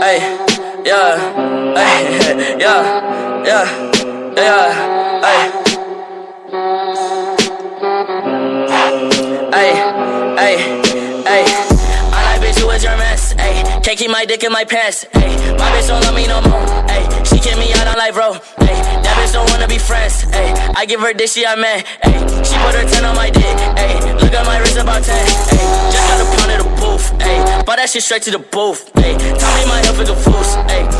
Hey, yeah, hey, yeah, yeah, yeah, hey. Hey, hey, hey. I like bitch, who is your mess? Hey, can't keep my dick in my pants. Hey, my bitch don't love me no more. Hey, she kick me out on life, bro. Hey, that bitch don't wanna be friends. Hey, I give her dick, she I man. Hey, she put her 10 on my dick. Hey, look at my wrist about 10. Hey, just got a pound of the booth. Hey, bought that shit straight to the booth. Hey, tell me my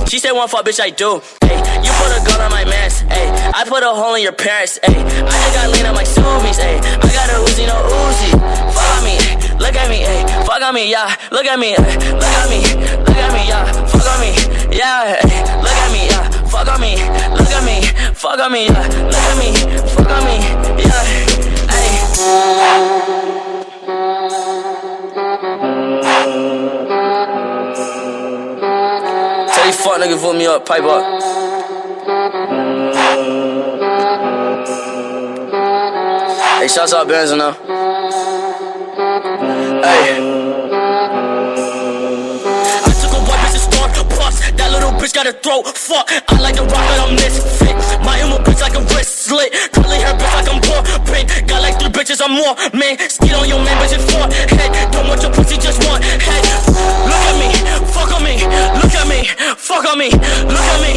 she said one fuck, bitch, I do. Hey, you put a gun on my mans. Hey, I put a hole in your parents. Hey, I just got lean on my Subies. Hey, I got a Uzi, no Uzi. Fuck on me. Look at me. Hey, fuck on me. Yeah, look at me. Look at me. Look at me. Yeah, fuck on me. Yeah, look at me. Yeah, fuck on me. Look at me. Fuck on me. Yeah, look at me. Fuck on me. Yeah, fuck nigga vote me up, pipe up. Hey, shouts out Benz now. Hey. I took a bitch and stormed puffs. That little bitch got a throat. Fuck, I like the rock, but I'm misfit. My emo bitch like a wrist slit. Curly hair bitch like I'm poor. Pink, got like three bitches, I'm more. Man, skid on your man, bitch, it's four. Head, Look at me, look at me.